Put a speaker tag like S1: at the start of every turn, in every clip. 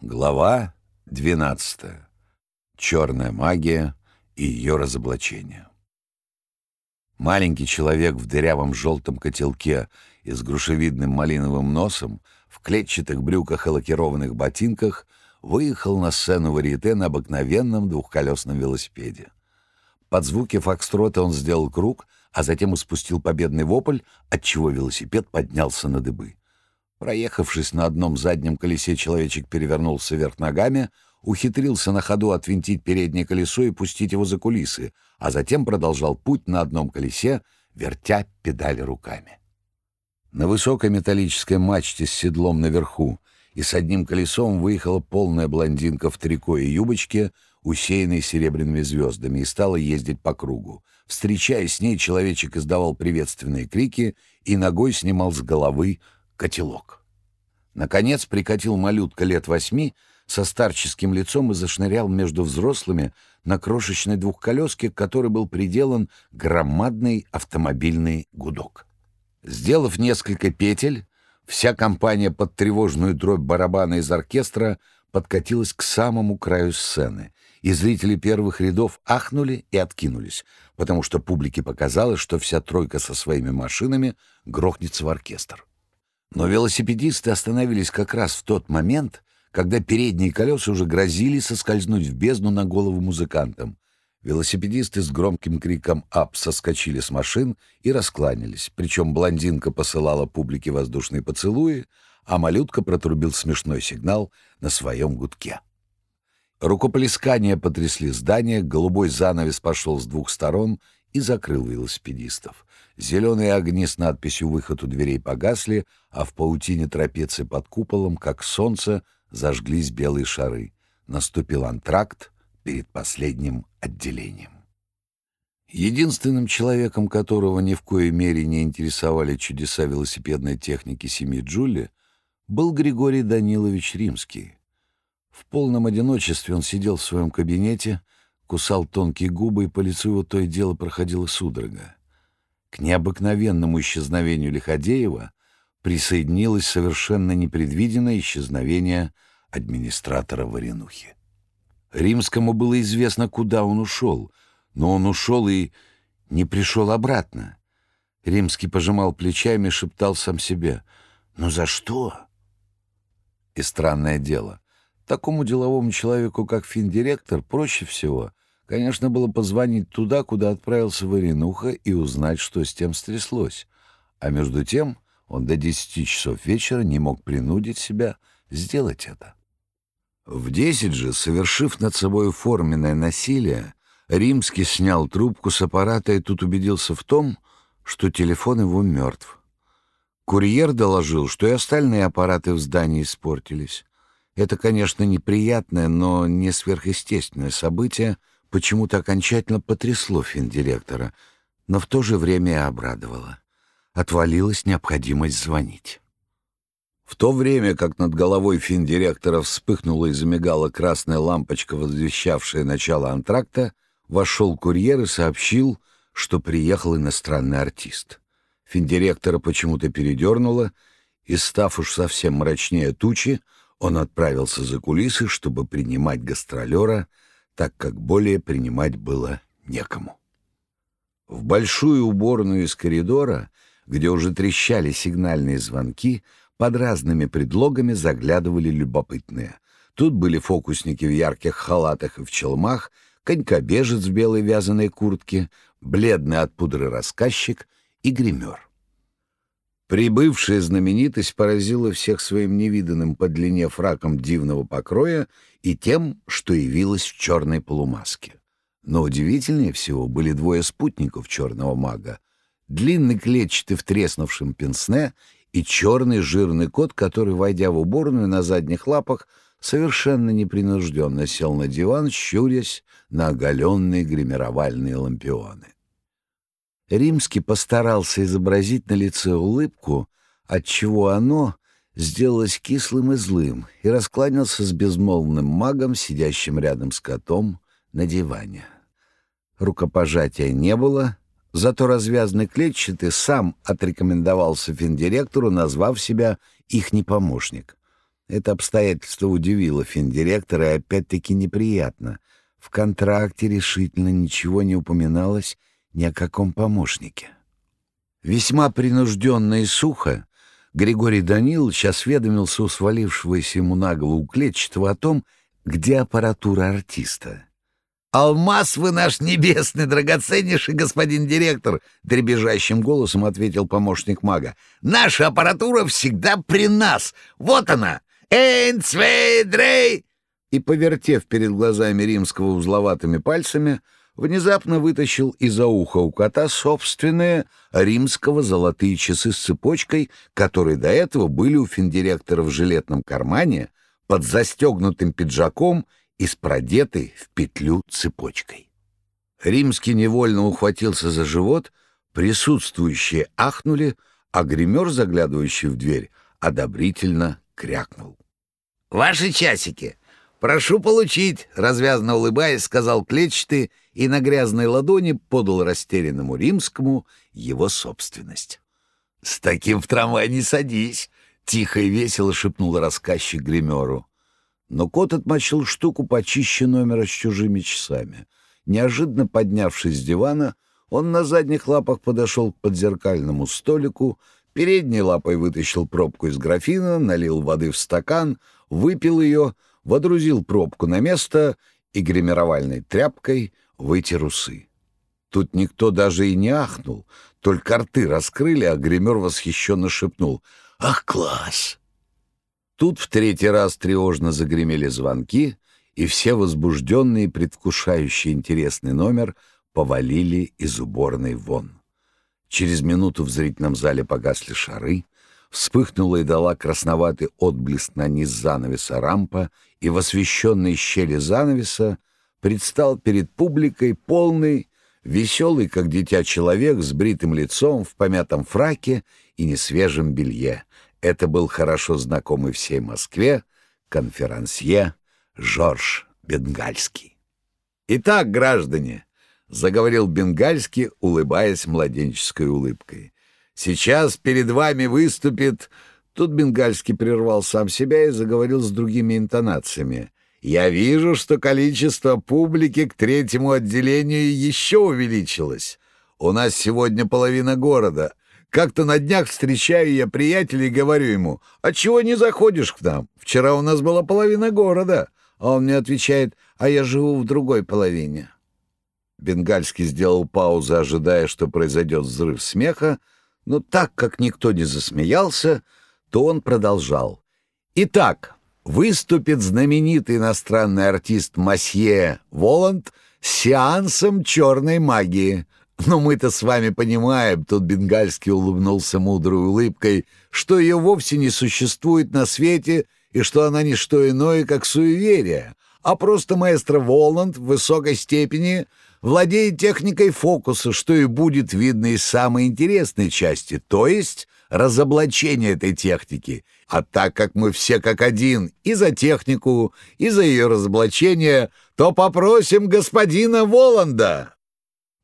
S1: Глава 12. Черная магия и ее разоблачение. Маленький человек в дырявом желтом котелке и с грушевидным малиновым носом, в клетчатых брюках и лакированных ботинках, выехал на сцену варьете на обыкновенном двухколесном велосипеде. Под звуки фокстрота он сделал круг, а затем испустил победный вопль, отчего велосипед поднялся на дыбы. Проехавшись на одном заднем колесе, человечек перевернулся вверх ногами, ухитрился на ходу отвинтить переднее колесо и пустить его за кулисы, а затем продолжал путь на одном колесе, вертя педали руками. На высокой металлической мачте с седлом наверху и с одним колесом выехала полная блондинка в трико и юбочке, усеянной серебряными звездами, и стала ездить по кругу. Встречаясь с ней, человечек издавал приветственные крики и ногой снимал с головы котелок. Наконец прикатил малютка лет восьми со старческим лицом и зашнырял между взрослыми на крошечной двухколеске, к которой был приделан громадный автомобильный гудок. Сделав несколько петель, вся компания под тревожную дробь барабана из оркестра подкатилась к самому краю сцены, и зрители первых рядов ахнули и откинулись, потому что публике показалось, что вся тройка со своими машинами грохнется в оркестр. Но велосипедисты остановились как раз в тот момент, когда передние колеса уже грозили соскользнуть в бездну на голову музыкантам. Велосипедисты с громким криком «Ап!» соскочили с машин и раскланялись, причем блондинка посылала публике воздушные поцелуи, а малютка протрубил смешной сигнал на своем гудке. Рукоплескания потрясли здание, голубой занавес пошел с двух сторон и закрыл велосипедистов. Зеленые огни с надписью «Выход у дверей» погасли, а в паутине трапеции под куполом, как солнце, зажглись белые шары. Наступил антракт перед последним отделением. Единственным человеком, которого ни в коей мере не интересовали чудеса велосипедной техники семьи Джули, был Григорий Данилович Римский. В полном одиночестве он сидел в своем кабинете, кусал тонкие губы, и по лицу его то и дело проходила судорога. К необыкновенному исчезновению Лиходеева присоединилось совершенно непредвиденное исчезновение администратора Варенухи. Римскому было известно, куда он ушел, но он ушел и не пришел обратно. Римский пожимал плечами и шептал сам себе «Ну за что?» И странное дело, такому деловому человеку, как финдиректор, проще всего Конечно, было позвонить туда, куда отправился Варенуха, и узнать, что с тем стряслось. А между тем он до десяти часов вечера не мог принудить себя сделать это. В десять же, совершив над собой форменное насилие, Римский снял трубку с аппарата и тут убедился в том, что телефон его мертв. Курьер доложил, что и остальные аппараты в здании испортились. Это, конечно, неприятное, но не сверхъестественное событие — почему-то окончательно потрясло финдиректора, но в то же время и обрадовало. Отвалилась необходимость звонить. В то время, как над головой финдиректора вспыхнула и замигала красная лампочка, возвещавшая начало антракта, вошел курьер и сообщил, что приехал иностранный артист. Финдиректора почему-то передернуло, и, став уж совсем мрачнее тучи, он отправился за кулисы, чтобы принимать гастролера — так как более принимать было некому. В большую уборную из коридора, где уже трещали сигнальные звонки, под разными предлогами заглядывали любопытные. Тут были фокусники в ярких халатах и в челмах, конькобежец в белой вязаной куртке, бледный от пудры рассказчик и гример. Прибывшая знаменитость поразила всех своим невиданным по длине фраком дивного покроя и тем, что явилась в черной полумаске. Но удивительнее всего были двое спутников черного мага. Длинный клетчатый в треснувшем пенсне и черный жирный кот, который, войдя в уборную на задних лапах, совершенно непринужденно сел на диван, щурясь на оголенные гримировальные лампионы. Римский постарался изобразить на лице улыбку, отчего оно сделалось кислым и злым, и раскланялся с безмолвным магом, сидящим рядом с котом на диване. Рукопожатия не было, зато развязанный клетчатый сам отрекомендовался финдиректору, назвав себя их непомощник. Это обстоятельство удивило финдиректора и опять-таки неприятно. В контракте решительно ничего не упоминалось ни о каком помощнике. Весьма принужденно и сухо Григорий Данилович осведомился у свалившегося ему на голову клетчатого о том, где аппаратура артиста. «Алмаз вы наш небесный, драгоценнейший господин директор!» — дребезжащим голосом ответил помощник мага. «Наша аппаратура всегда при нас! Вот она! Эйнцвейдрей!» И, повертев перед глазами римского узловатыми пальцами, внезапно вытащил из-за уха у кота собственные римского золотые часы с цепочкой, которые до этого были у финдиректора в жилетном кармане, под застегнутым пиджаком и с продетой в петлю цепочкой. Римский невольно ухватился за живот, присутствующие ахнули, а гример, заглядывающий в дверь, одобрительно крякнул. «Ваши часики! Прошу получить!» — развязно улыбаясь, сказал клетчатый и на грязной ладони подал растерянному римскому его собственность. «С таким в трамвай не садись!» — тихо и весело шепнул рассказчик гримеру. Но кот отмочил штуку почище номера с чужими часами. Неожиданно поднявшись с дивана, он на задних лапах подошел к подзеркальному столику, передней лапой вытащил пробку из графина, налил воды в стакан, выпил ее, водрузил пробку на место и гримировальной тряпкой вытер усы. Тут никто даже и не ахнул, только рты раскрыли, а гример восхищенно шепнул «Ах, класс!» Тут в третий раз тревожно загремели звонки, и все возбужденные, предвкушающие интересный номер, повалили из уборной вон. Через минуту в зрительном зале погасли шары, вспыхнула и дала красноватый отблеск на низ занавеса рампа, и в освещенной щели занавеса предстал перед публикой полный, веселый, как дитя человек, с бритым лицом, в помятом фраке и несвежем белье. Это был хорошо знакомый всей Москве конферансье Жорж Бенгальский. «Итак, граждане», — заговорил Бенгальский, улыбаясь младенческой улыбкой, — «сейчас перед вами выступит...» Тут Бенгальский прервал сам себя и заговорил с другими интонациями. «Я вижу, что количество публики к третьему отделению еще увеличилось. У нас сегодня половина города, как-то на днях встречаю я приятеля и говорю ему, «А чего не заходишь к нам? Вчера у нас была половина города». А он мне отвечает, «А я живу в другой половине». Бенгальский сделал паузу, ожидая, что произойдет взрыв смеха, но так как никто не засмеялся, то он продолжал. «Итак, выступит знаменитый иностранный артист Масье Воланд с сеансом черной магии». Но мы-то с вами понимаем, тут Бенгальский улыбнулся мудрой улыбкой, что ее вовсе не существует на свете и что она не что иное, как суеверие, а просто маэстро Воланд в высокой степени владеет техникой фокуса, что и будет видно из самой интересной части, то есть разоблачение этой техники. А так как мы все как один и за технику, и за ее разоблачение, то попросим господина Воланда.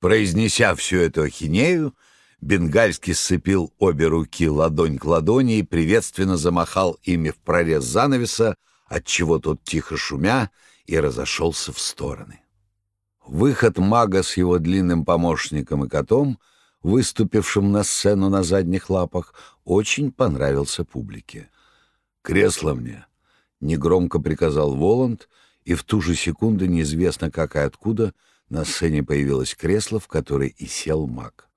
S1: Произнеся всю эту ахинею, Бенгальский сцепил обе руки ладонь к ладони и приветственно замахал ими в прорез занавеса, отчего тот тихо шумя и разошелся в стороны. Выход мага с его длинным помощником и котом, выступившим на сцену на задних лапах, очень понравился публике. «Кресло мне!» — негромко приказал Воланд, и в ту же секунду, неизвестно как и откуда, — на сцене появилось кресло, в которое и сел маг.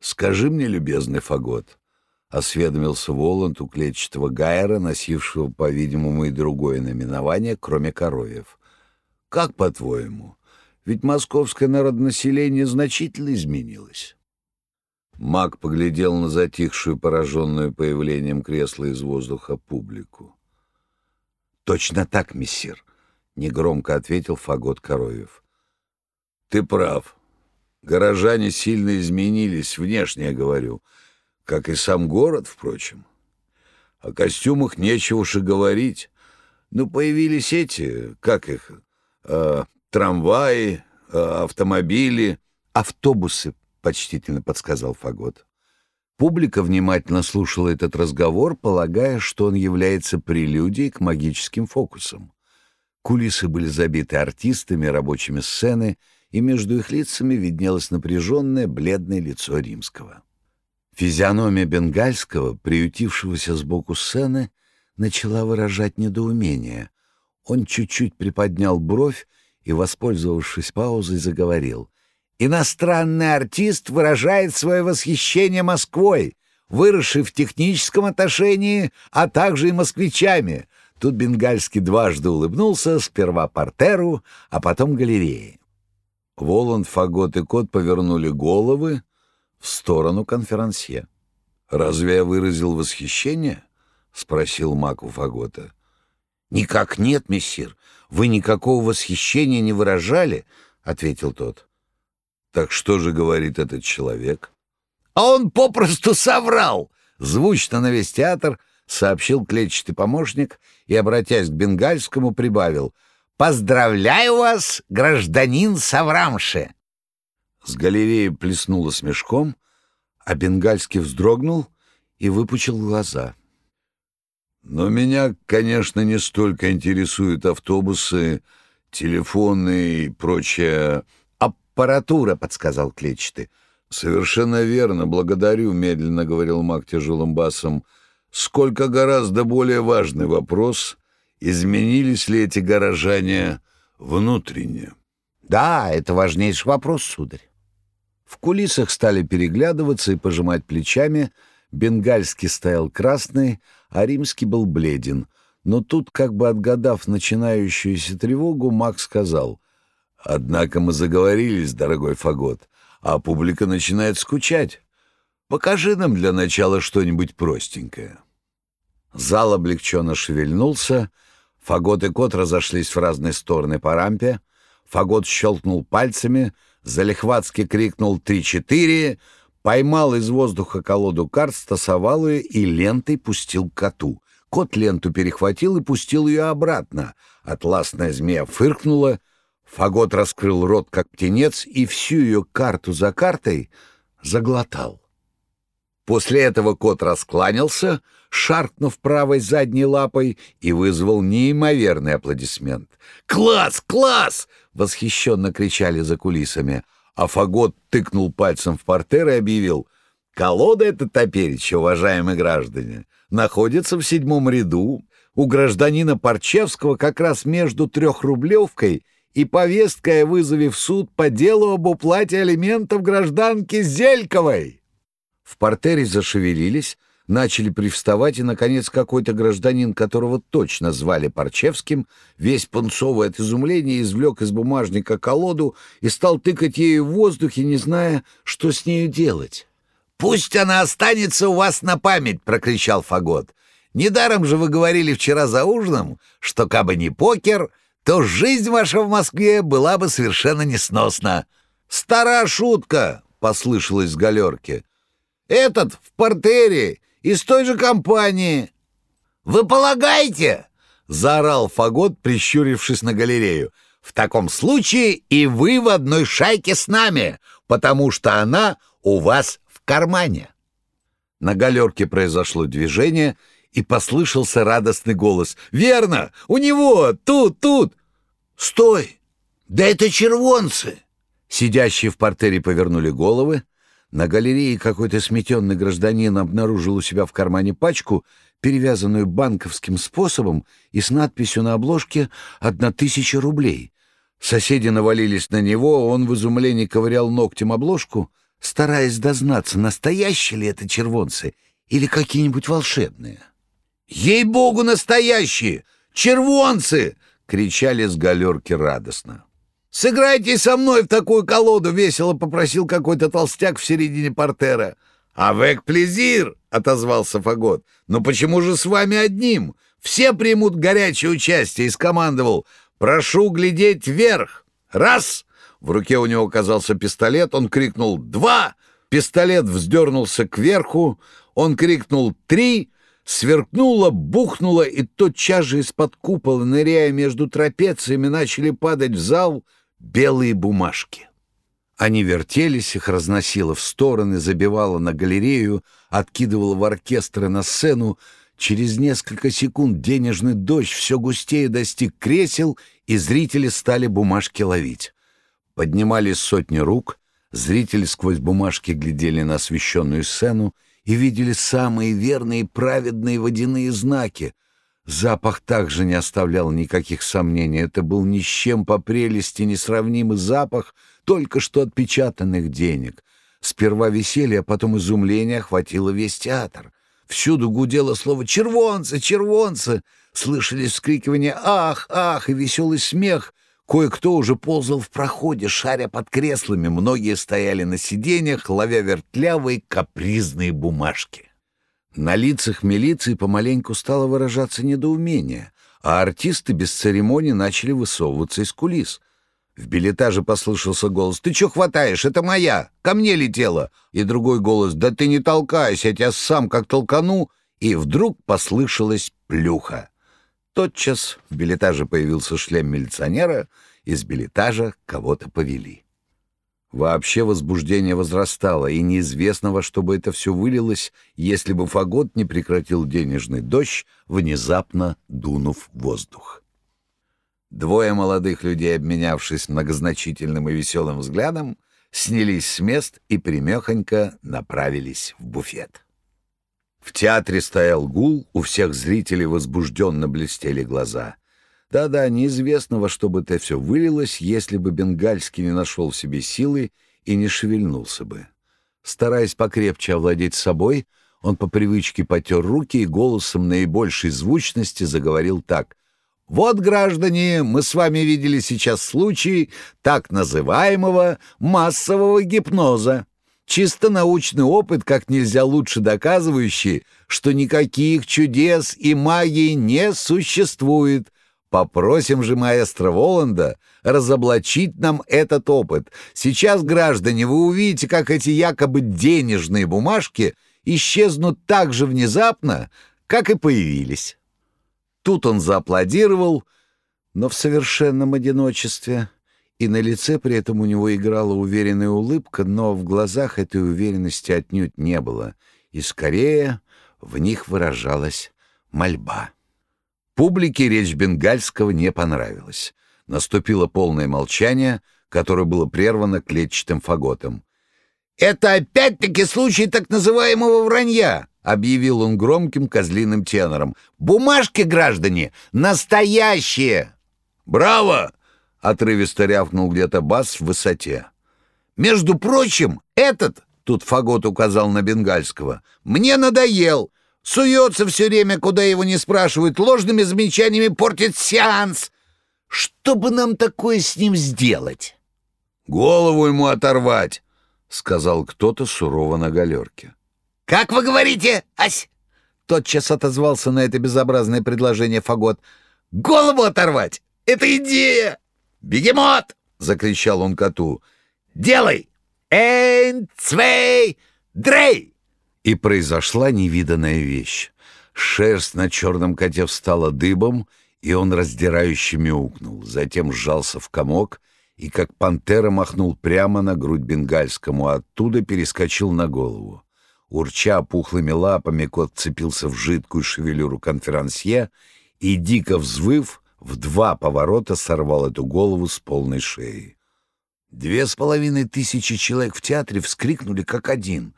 S1: «Скажи мне, любезный фагот», — осведомился Воланд у клетчатого гайера, носившего, по-видимому, и другое наименование, кроме коровьев. «Как, по-твоему? Ведь московское народонаселение значительно изменилось». Маг поглядел на затихшую, пораженную появлением кресла из воздуха публику. «Точно так, мессир», — негромко ответил Фагот Коровьев. Ты прав. Горожане сильно изменились, внешне я говорю, как и сам город, впрочем. О костюмах нечего уж и говорить. Ну, появились эти, как их, э, трамваи, э, автомобили. Автобусы, почтительно подсказал Фагот. Публика внимательно слушала этот разговор, полагая, что он является прелюдией к магическим фокусам. Кулисы были забиты артистами, рабочими сцены, и между их лицами виднелось напряженное, бледное лицо римского. Физиономия бенгальского, приютившегося сбоку сцены, начала выражать недоумение. Он чуть-чуть приподнял бровь и, воспользовавшись паузой, заговорил. «Иностранный артист выражает свое восхищение Москвой, выросший в техническом отношении, а также и москвичами». Тут Бенгальский дважды улыбнулся, сперва портеру, а потом галерее. Воланд, Фагот и Кот повернули головы в сторону конферансье. «Разве я выразил восхищение?» — спросил Мак у Фагота. «Никак нет, мессир. Вы никакого восхищения не выражали», — ответил тот. «Так что же говорит этот человек?» «А он попросту соврал!» — звучно на весь театр сообщил клетчатый помощник и, обратясь к бенгальскому, прибавил «Поздравляю вас, гражданин Саврамше!» С галереи плеснуло смешком, а бенгальский вздрогнул и выпучил глаза. Но меня, конечно, не столько интересуют автобусы, телефоны и прочая аппаратура, подсказал клетчатый. Совершенно верно, благодарю, медленно говорил Мак тяжелым басом. Сколько гораздо более важный вопрос, изменились ли эти горожане внутренне? Да, это важнейший вопрос, сударь. В кулисах стали переглядываться и пожимать плечами. Бенгальский стоял красный, а римский был бледен. Но тут, как бы отгадав начинающуюся тревогу, Мак сказал, «Однако мы заговорились, дорогой Фагот, а публика начинает скучать. Покажи нам для начала что-нибудь простенькое». Зал облегченно шевельнулся, Фагот и Кот разошлись в разные стороны по рампе, Фагот щелкнул пальцами, залихватски крикнул «Три-четыре!», поймал из воздуха колоду карт, стасовал ее и лентой пустил коту. Кот ленту перехватил и пустил ее обратно. Атласная змея фыркнула, Фагот раскрыл рот, как птенец, и всю ее карту за картой заглотал. После этого кот раскланялся, шаркнув правой задней лапой, и вызвал неимоверный аплодисмент. «Класс! Класс!» — восхищенно кричали за кулисами. А Фагот тыкнул пальцем в портер и объявил. «Колода эта топереча, уважаемые граждане, находится в седьмом ряду у гражданина Парчевского как раз между трехрублевкой и повесткой о вызове в суд по делу об уплате алиментов гражданки Зельковой». В портере зашевелились, начали привставать, и, наконец, какой-то гражданин, которого точно звали Парчевским, весь пунцовый от изумления, извлек из бумажника колоду и стал тыкать ею в воздухе, не зная, что с нею делать. «Пусть она останется у вас на память!» — прокричал Фагот. «Недаром же вы говорили вчера за ужином, что, кабы не покер, то жизнь ваша в Москве была бы совершенно несносна». «Старая шутка!» — послышалось с галерки. «Этот в портере из той же компании. «Вы полагаете?» — заорал Фагот, прищурившись на галерею. «В таком случае и вы в одной шайке с нами, потому что она у вас в кармане». На галерке произошло движение, и послышался радостный голос. «Верно! У него! Тут, тут!» «Стой! Да это червонцы!» Сидящие в портере повернули головы, на галерее какой-то сметенный гражданин обнаружил у себя в кармане пачку, перевязанную банковским способом и с надписью на обложке «Одна тысяча рублей». Соседи навалились на него, он в изумлении ковырял ногтем обложку, стараясь дознаться, настоящие ли это червонцы или какие-нибудь волшебные. «Ей-богу, настоящие! Червонцы!» — кричали с галерки радостно. «Сыграйте со мной в такую колоду!» — весело попросил какой-то толстяк в середине портера. «Авек плезир!» — отозвался Фагот. «Но почему же с вами одним? Все примут горячее участие!» — и скомандовал. «Прошу глядеть вверх! Раз!» В руке у него оказался пистолет, он крикнул «Два!» Пистолет вздернулся кверху, он крикнул «Три!» Сверкнуло, бухнуло, и тотчас же из-под купола, ныряя между трапециями, начали падать в зал белые бумажки. Они вертелись, их разносило в стороны, забивало на галерею, откидывало в оркестры на сцену. Через несколько секунд денежный дождь все густее достиг кресел, и зрители стали бумажки ловить. Поднимались сотни рук, зрители сквозь бумажки глядели на освещенную сцену и видели самые верные праведные водяные знаки. Запах также не оставлял никаких сомнений. Это был ни с чем по прелести несравнимый запах — только что отпечатанных денег. Сперва веселье, а потом изумление охватило весь театр. Всюду гудело слово «червонцы! Червонцы!» Слышались вскрикивания «Ах! Ах!» и веселый смех. Кое-кто уже ползал в проходе, шаря под креслами. Многие стояли на сиденьях, ловя вертлявые капризные бумажки. На лицах милиции помаленьку стало выражаться недоумение, а артисты без церемоний начали высовываться из кулис — в билетаже послышался голос. «Ты чё хватаешь? Это моя! Ко мне летела!» И другой голос. «Да ты не толкайся, я тебя сам как толкану!» И вдруг послышалась плюха. Тотчас в билетаже появился шлем милиционера, из билетажа кого-то повели. Вообще возбуждение возрастало, и неизвестно, во что бы это все вылилось, если бы Фагот не прекратил денежный дождь, внезапно дунув воздух. Двое молодых людей, обменявшись многозначительным и веселым взглядом, снялись с мест и примехонько направились в буфет. В театре стоял гул, у всех зрителей возбужденно блестели глаза. Да-да, неизвестно, во что бы это все вылилось, если бы Бенгальский не нашел в себе силы и не шевельнулся бы. Стараясь покрепче овладеть собой, он по привычке потер руки и голосом наибольшей звучности заговорил так — вот, граждане, мы с вами видели сейчас случай так называемого массового гипноза. Чисто научный опыт, как нельзя лучше доказывающий, что никаких чудес и магии не существует. Попросим же маэстро Воланда разоблачить нам этот опыт. Сейчас, граждане, вы увидите, как эти якобы денежные бумажки исчезнут так же внезапно, как и появились. Тут он зааплодировал, но в совершенном одиночестве, и на лице при этом у него играла уверенная улыбка, но в глазах этой уверенности отнюдь не было, и скорее в них выражалась мольба. Публике речь Бенгальского не понравилась. Наступило полное молчание, которое было прервано клетчатым фаготом. «Это опять-таки случай так называемого вранья!» — объявил он громким козлиным тенором. «Бумажки, граждане, настоящие!» «Браво!» — отрывисто рявкнул где-то бас в высоте. «Между прочим, этот, — тут Фагот указал на Бенгальского, — мне надоел. Суется все время, куда его не спрашивают, ложными замечаниями портит сеанс. Что бы нам такое с ним сделать?» «Голову ему оторвать!» — сказал кто-то сурово на галерке. «Как вы говорите, Ась?» Тотчас отозвался на это безобразное предложение Фагот. «Голову оторвать! Это идея!» «Бегемот!» — закричал он коту. «Делай! Эйн, цвей, дрей!» И произошла невиданная вещь. Шерсть на черном коте встала дыбом, и он раздирающе мяукнул. Затем сжался в комок и, как пантера, махнул прямо на грудь бенгальскому, а оттуда перескочил на голову. Урча пухлыми лапами, кот цепился в жидкую шевелюру конферансье и, дико взвыв, в два поворота сорвал эту голову с полной шеи. Две с половиной тысячи человек в театре вскрикнули как один.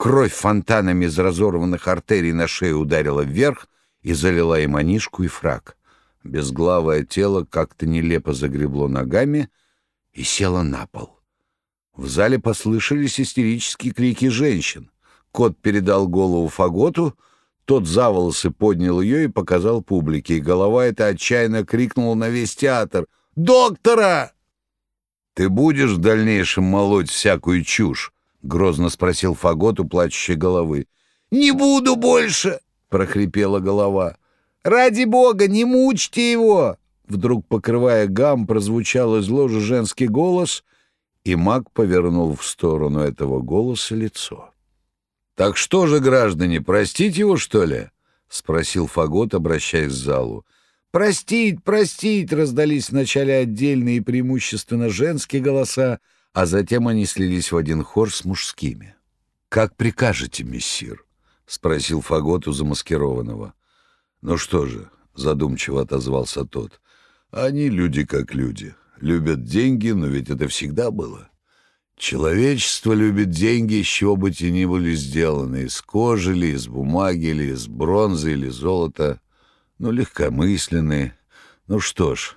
S1: Кровь фонтанами из разорванных артерий на шее ударила вверх и залила и манишку, и фраг. Безглавое тело как-то нелепо загребло ногами и село на пол. В зале послышались истерические крики женщин. Кот передал голову Фаготу, тот за волосы поднял ее и показал публике, и голова эта отчаянно крикнула на весь театр «Доктора!» «Ты будешь в дальнейшем молоть всякую чушь?» — грозно спросил Фагот у плачущей головы. «Не буду больше!» — прохрипела голова. «Ради бога, не мучьте его!» Вдруг, покрывая гам, прозвучал из ложи женский голос, и маг повернул в сторону этого голоса лицо. «Так что же, граждане, простить его, что ли?» — спросил Фагот, обращаясь к залу. «Простить, простить!» — раздались вначале отдельные и преимущественно женские голоса, а затем они слились в один хор с мужскими. «Как прикажете, мессир?» — спросил Фагот у замаскированного. «Ну что же», — задумчиво отозвался тот, — «они люди как люди, любят деньги, но ведь это всегда было. Человечество любит деньги, из чего бы те ни были сделаны, из кожи ли, из бумаги ли, из бронзы или золота, ну, легкомысленные. Ну что ж,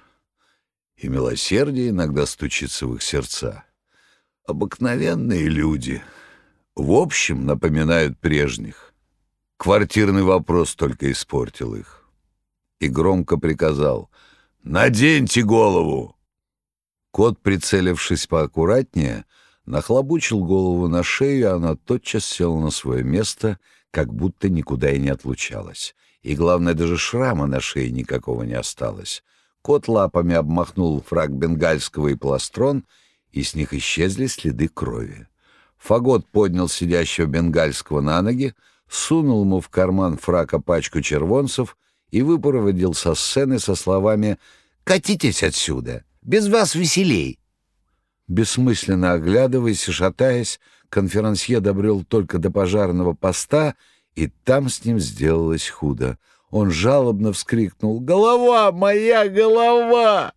S1: и милосердие иногда стучится в их сердца. Обыкновенные люди, в общем, напоминают прежних. Квартирный вопрос только испортил их. И громко приказал «Наденьте голову!» Кот, прицелившись поаккуратнее, нахлобучил голову на шею, и она тотчас села на свое место, как будто никуда и не отлучалась. И, главное, даже шрама на шее никакого не осталось. Кот лапами обмахнул фраг бенгальского и пластрон, и с них исчезли следы крови. Фагот поднял сидящего бенгальского на ноги, сунул ему в карман фрака пачку червонцев и выпроводил со сцены со словами «Катитесь отсюда! Без вас веселей!» Бессмысленно оглядываясь и шатаясь, конферансье добрел только до пожарного поста, и там с ним сделалось худо — он жалобно вскрикнул «Голова! Моя голова!»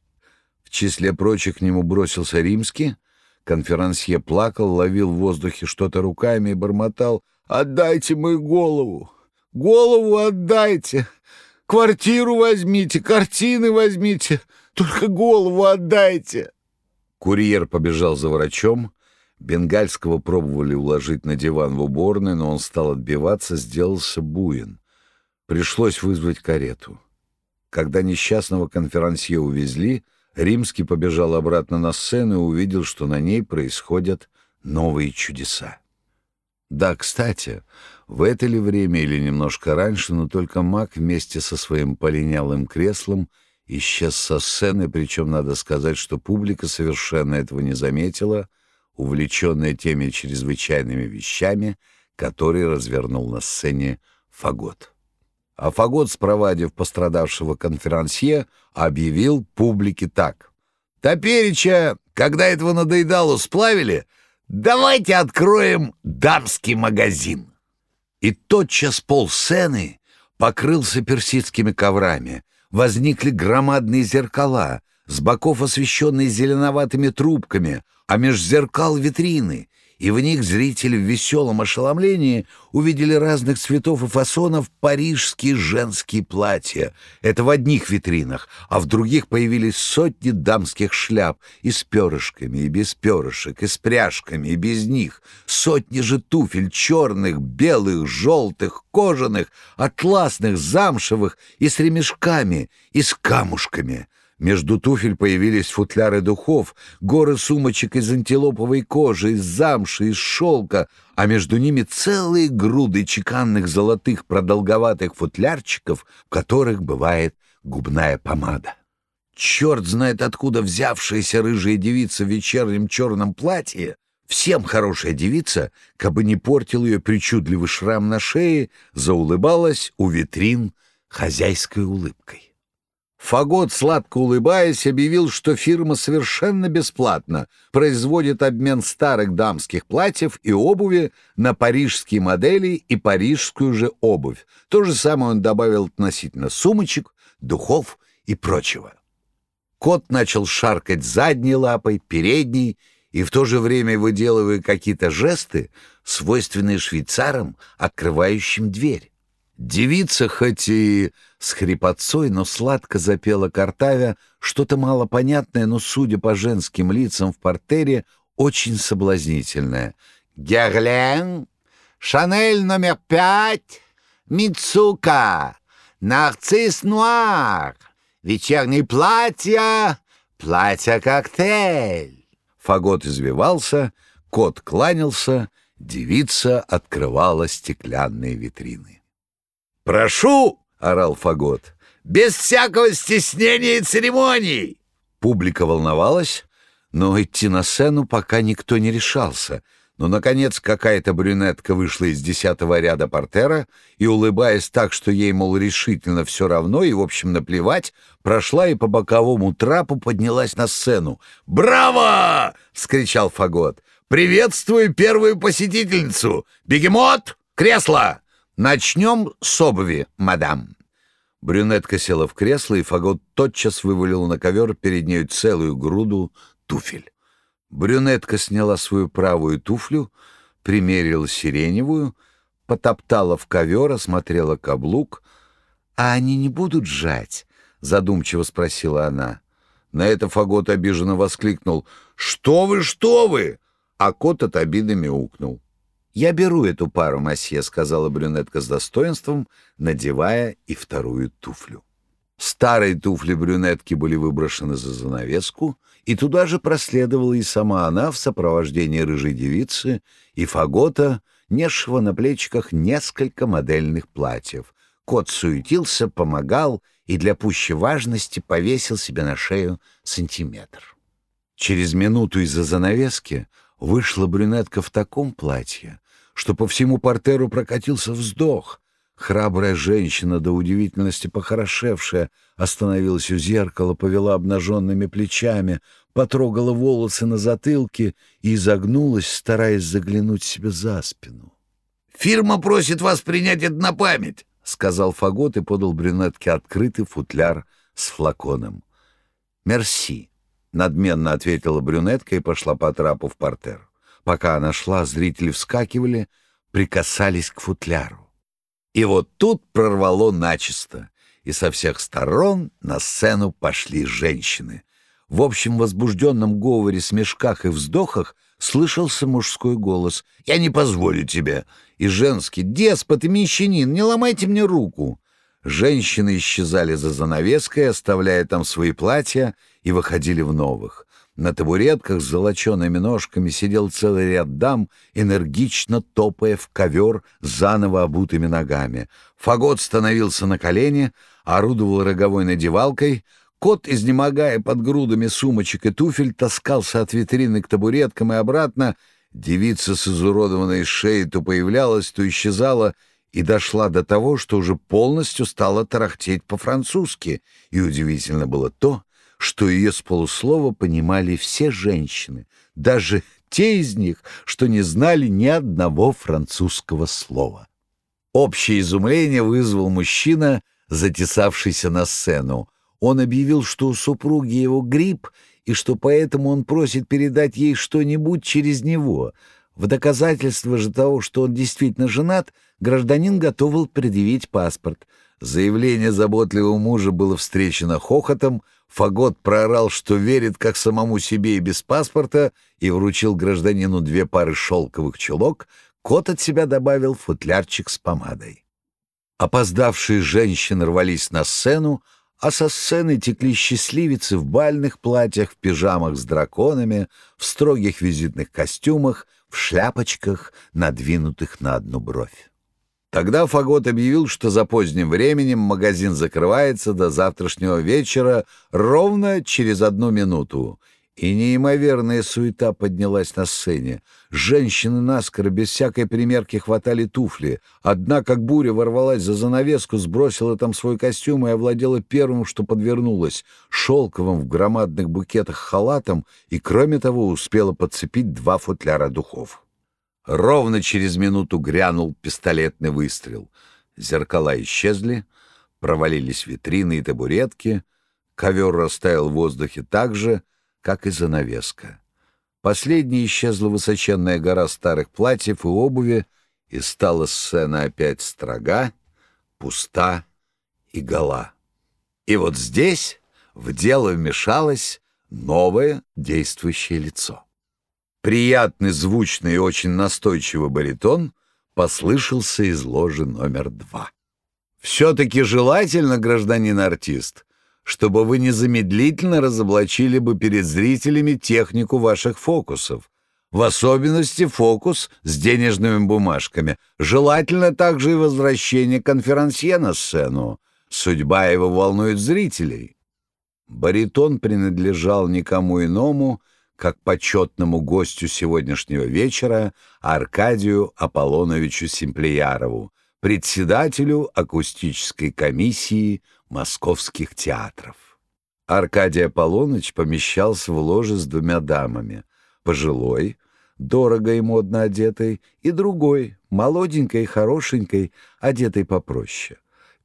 S1: Числе прочих к нему бросился римский. Конферансье плакал, ловил в воздухе что-то руками и бормотал «Отдайте мою голову! Голову отдайте! Квартиру возьмите, картины возьмите, только голову отдайте!» Курьер побежал за врачом. Бенгальского пробовали уложить на диван в уборной, но он стал отбиваться, сделался буин. Пришлось вызвать карету. Когда несчастного конферансье увезли, Римский побежал обратно на сцену и увидел, что на ней происходят новые чудеса. Да, кстати, в это ли время или немножко раньше, но только маг вместе со своим полинялым креслом исчез со сцены, причем надо сказать, что публика совершенно этого не заметила, увлеченная теми чрезвычайными вещами, которые развернул на сцене Фагот а Фагот, спровадив пострадавшего конферансье, объявил публике так. «Топереча, когда этого надоедало сплавили, давайте откроем дамский магазин». И тотчас пол сцены покрылся персидскими коврами, возникли громадные зеркала, с боков освещенные зеленоватыми трубками, а меж зеркал витрины, и в них зрители в веселом ошеломлении увидели разных цветов и фасонов парижские женские платья. Это в одних витринах, а в других появились сотни дамских шляп и с перышками, и без перышек, и с пряжками, и без них. Сотни же туфель черных, белых, желтых, кожаных, атласных, замшевых и с ремешками, и с камушками. Между туфель появились футляры духов, горы сумочек из антилоповой кожи, из замши, из шелка, а между ними целые груды чеканных золотых продолговатых футлярчиков, в которых бывает губная помада. Черт знает откуда взявшаяся рыжая девица в вечернем черном платье, всем хорошая девица, кабы не портил ее причудливый шрам на шее, заулыбалась у витрин хозяйской улыбкой. Фагот, сладко улыбаясь, объявил, что фирма совершенно бесплатно производит обмен старых дамских платьев и обуви на парижские модели и парижскую же обувь. То же самое он добавил относительно сумочек, духов и прочего. Кот начал шаркать задней лапой, передней, и в то же время выделывая какие-то жесты, свойственные швейцарам, открывающим дверь. Девица, хоть и с хрипотцой, но сладко запела Картавя что-то малопонятное, но, судя по женским лицам в портере, очень соблазнительное. «Герлен, Шанель номер пять, Мицука, нарцисс нуар, вечернее платье, платье-коктейль». Фагот извивался, кот кланялся, девица открывала стеклянные витрины. «Прошу!» — орал Фагот. «Без всякого стеснения и церемоний!» Публика волновалась, но идти на сцену пока никто не решался. Но, наконец, какая-то брюнетка вышла из десятого ряда портера и, улыбаясь так, что ей, мол, решительно все равно и, в общем, наплевать, прошла и по боковому трапу поднялась на сцену. «Браво!» — вскричал Фагот. «Приветствую первую посетительницу! Бегемот! Кресло! Начнем с обуви, мадам!» Брюнетка села в кресло, и Фагот тотчас вывалил на ковер перед нею целую груду туфель. Брюнетка сняла свою правую туфлю, примерила сиреневую, потоптала в ковер, осмотрела каблук. «А они не будут жать?» — задумчиво спросила она. На это Фагот обиженно воскликнул. «Что вы, что вы!» А кот от обиды мяукнул. «Я беру эту пару, масье», — сказала брюнетка с достоинством, надевая и вторую туфлю. Старые туфли брюнетки были выброшены за занавеску, и туда же проследовала и сама она в сопровождении рыжей девицы и фагота, несшего на плечиках несколько модельных платьев. Кот суетился, помогал и для пущей важности повесил себе на шею сантиметр. Через минуту из-за занавески вышла брюнетка в таком платье, что по всему портеру прокатился вздох, Храбрая женщина, до удивительности похорошевшая, остановилась у зеркала, повела обнаженными плечами, потрогала волосы на затылке и изогнулась, стараясь заглянуть себе за спину.
S2: «Фирма просит вас принять это на память», —
S1: сказал Фагот и подал брюнетке открытый футляр с флаконом. «Мерси», — надменно ответила брюнетка и пошла по трапу в портер. Пока она шла, зрители вскакивали, прикасались к футляру. И вот тут прорвало начисто, и со всех сторон на сцену пошли женщины. В общем возбужденном говоре, смешках и вздохах слышался мужской голос «Я не позволю тебе!» и женский «Деспот и мещанин, не ломайте мне руку!» Женщины исчезали за занавеской, оставляя там свои платья, и выходили в новых. На табуретках с золочеными ножками сидел целый ряд дам, энергично топая в ковер заново обутыми ногами. Фагот становился на колени, орудовал роговой надевалкой. Кот, изнемогая под грудами сумочек и туфель, таскался от витрины к табуреткам и обратно. Девица с изуродованной шеей то появлялась, то исчезала, и дошла до того, что уже полностью стала тарахтеть по-французски. И удивительно было то, что ее с полуслова понимали все женщины, даже те из них, что не знали ни одного французского слова. Общее изумление вызвал мужчина, затесавшийся на сцену. Он объявил, что у супруги его грипп, и что поэтому он просит передать ей что-нибудь через него. В доказательство же того, что он действительно женат, гражданин готов предъявить паспорт. Заявление заботливого мужа было встречено хохотом, Фагот проорал, что верит как самому себе и без паспорта, и вручил гражданину две пары шелковых чулок, кот от себя добавил футлярчик с помадой. Опоздавшие женщины рвались на сцену, а со сцены текли счастливицы в бальных платьях, в пижамах с драконами, в строгих визитных костюмах, в шляпочках, надвинутых на одну бровь. Тогда Фагот объявил, что за поздним временем магазин закрывается до завтрашнего вечера ровно через одну минуту. И неимоверная суета поднялась на сцене. Женщины наскоро, без всякой примерки, хватали туфли. Одна, как буря, ворвалась за занавеску, сбросила там свой костюм и овладела первым, что подвернулось — шелковым в громадных букетах халатом, и, кроме того, успела подцепить два футляра духов. Ровно через минуту грянул пистолетный выстрел. Зеркала исчезли, провалились витрины и табуретки, ковер растаял в воздухе так же, как и занавеска. Последней исчезла высоченная гора старых платьев и обуви, и стала сцена опять строга, пуста и гола. И вот здесь в дело вмешалось новое действующее лицо. Приятный, звучный и очень настойчивый баритон послышался из ложи номер два. «Все-таки желательно, гражданин артист, чтобы вы незамедлительно разоблачили бы перед зрителями технику ваших фокусов, в особенности фокус с денежными бумажками. Желательно также и возвращение конферансье на сцену. Судьба его волнует зрителей». Баритон принадлежал никому иному, как почетному гостю сегодняшнего вечера Аркадию Аполлоновичу Симплеярову, председателю акустической комиссии московских театров. Аркадий Аполлоныч помещался в ложе с двумя дамами, пожилой, дорого и модно одетой, и другой, молоденькой и хорошенькой, одетой попроще.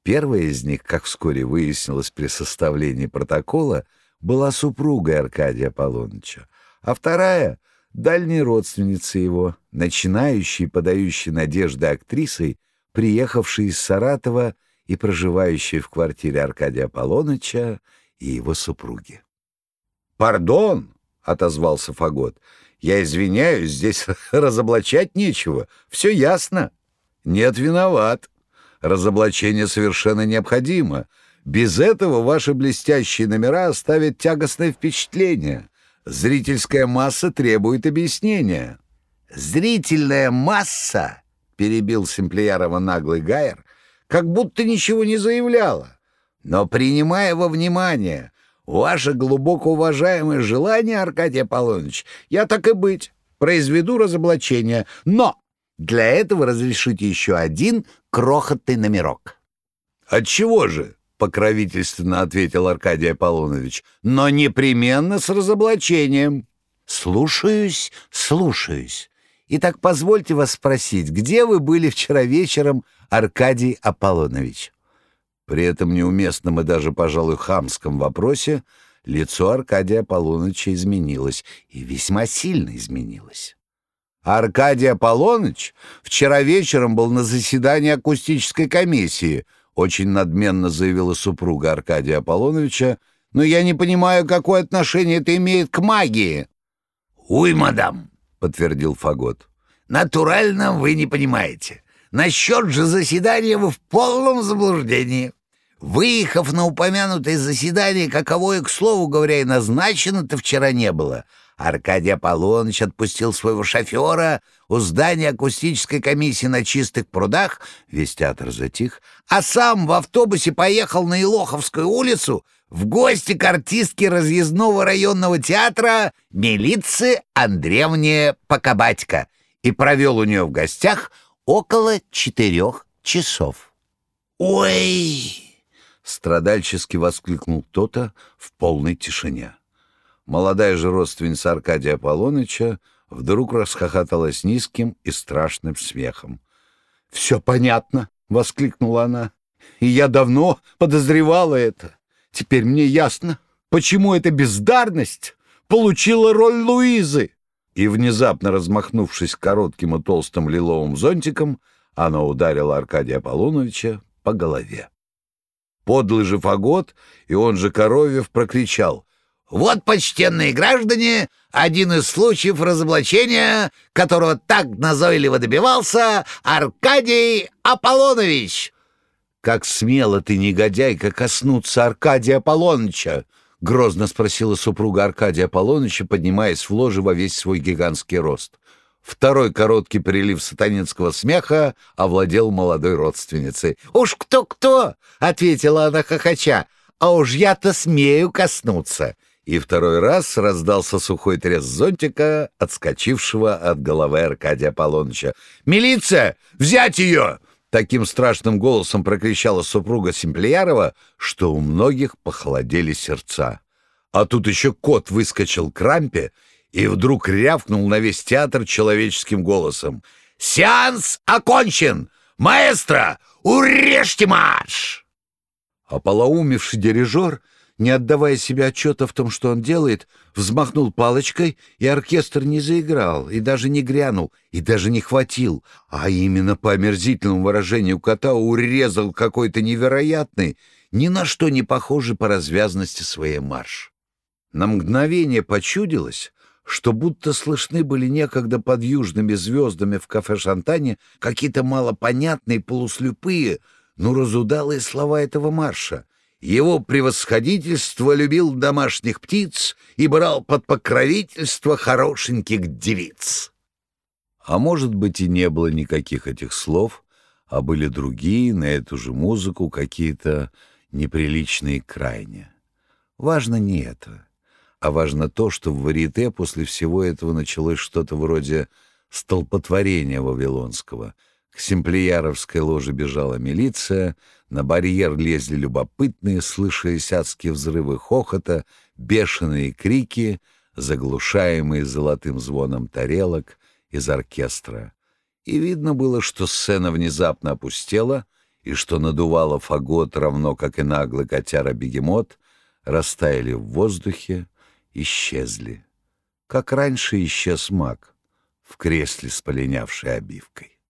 S1: Первая из них, как вскоре выяснилось при составлении протокола, была супругой Аркадия Аполлоныча, а вторая — дальней родственницей его, начинающей подающей надежды актрисой, приехавшей из Саратова и проживающей в квартире Аркадия Аполлоныча и его супруги. «Пардон!» — отозвался Фагот. «Я извиняюсь, здесь разоблачать нечего. Все ясно». «Нет, виноват. Разоблачение совершенно необходимо. Без этого ваши блестящие номера оставят тягостное впечатление. Зрительская масса требует объяснения». «Зрительная масса?» — перебил Симплеярова наглый Гайер, как будто ничего не заявляла. «Но принимая во внимание ваше глубоко уважаемое желание, Аркадий Аполлоныч, я так и быть, произведу разоблачение. Но для этого разрешите еще один крохотный номерок». «Отчего же?» — покровительственно ответил Аркадий Аполлонович. «Но непременно с разоблачением». «Слушаюсь, слушаюсь. Итак, позвольте вас спросить, где вы были вчера вечером, Аркадий Аполлонович?» При этом неуместном и даже, пожалуй, хамском вопросе лицо Аркадия Аполлоныча изменилось, и весьма сильно изменилось. Аркадий Аполлоныч вчера вечером был на заседании акустической комиссии, очень надменно заявила супруга Аркадия Аполлоновича, но я не понимаю, какое отношение это имеет к магии. «Уй, мадам», — подтвердил Фагот, — «натурально вы не понимаете. Насчет же заседания вы в полном заблуждении. Выехав на упомянутое заседание, каковое, к слову говоря, и назначено-то вчера не было, Аркадий Аполлоныч отпустил своего шофера у здания акустической комиссии на чистых прудах, весь театр затих, а сам в автобусе поехал на Илоховскую улицу в гости к артистке разъездного районного театра Милиции Андреевне Покабатько и провел у нее в гостях около четырех часов. «Ой!» — страдальчески воскликнул кто-то в полной тишине. Молодая же родственница Аркадия Аполлоныча вдруг расхохоталась низким и страшным смехом. «Все понятно!» — воскликнула она. «И я давно подозревала это. Теперь мне ясно, почему эта бездарность получила роль Луизы!» И, внезапно размахнувшись коротким и толстым лиловым зонтиком, она ударила Аркадия Аполлоновича по голове. Подлый же фагот, и он же Коровьев, прокричал вот, почтенные граждане, один из случаев разоблачения, которого так назойливо добивался Аркадий Аполлонович. «Как смело ты, негодяйка, коснуться Аркадия Аполлоныча!» — грозно спросила супруга Аркадия Аполлоныча, поднимаясь в ложе во весь свой гигантский рост. Второй короткий прилив сатанинского смеха овладел молодой родственницей. «Уж кто-кто!» — ответила она хохоча. «А уж я-то смею коснуться!» И второй раз раздался сухой треск зонтика, отскочившего от головы Аркадия Аполлоныча. «Милиция! Взять ее!» Таким страшным голосом прокричала супруга Симплеярова, что у многих похолодели сердца. А тут еще кот выскочил к рампе и вдруг рявкнул на весь театр человеческим голосом. «Сеанс окончен! Маэстро, урежьте марш!» Ополоумевший дирижер не отдавая себе отчета в том, что он делает, взмахнул палочкой, и оркестр не заиграл, и даже не грянул, и даже не хватил, а именно по омерзительному выражению кота урезал какой-то невероятный, ни на что не похожий по развязности своей марш. На мгновение почудилось, что будто слышны были некогда под южными звездами в кафе «Шантане» какие-то малопонятные полуслепые, но разудалые слова этого марша, его превосходительство любил домашних птиц и брал под покровительство хорошеньких девиц. А может быть, и не было никаких этих слов, а были другие на эту же музыку какие-то неприличные крайне. Важно не это, а важно то, что в варьете после всего этого началось что-то вроде столпотворения Вавилонского. К Семплияровской ложе бежала милиция, на барьер лезли любопытные, слышались адские взрывы хохота, бешеные крики, заглушаемые золотым звоном тарелок из оркестра. И видно было, что сцена внезапно опустела, и что надувало фагот, равно как и наглый котяра-бегемот, растаяли в воздухе, исчезли. Как раньше исчез маг в кресле с полинявшей обивкой.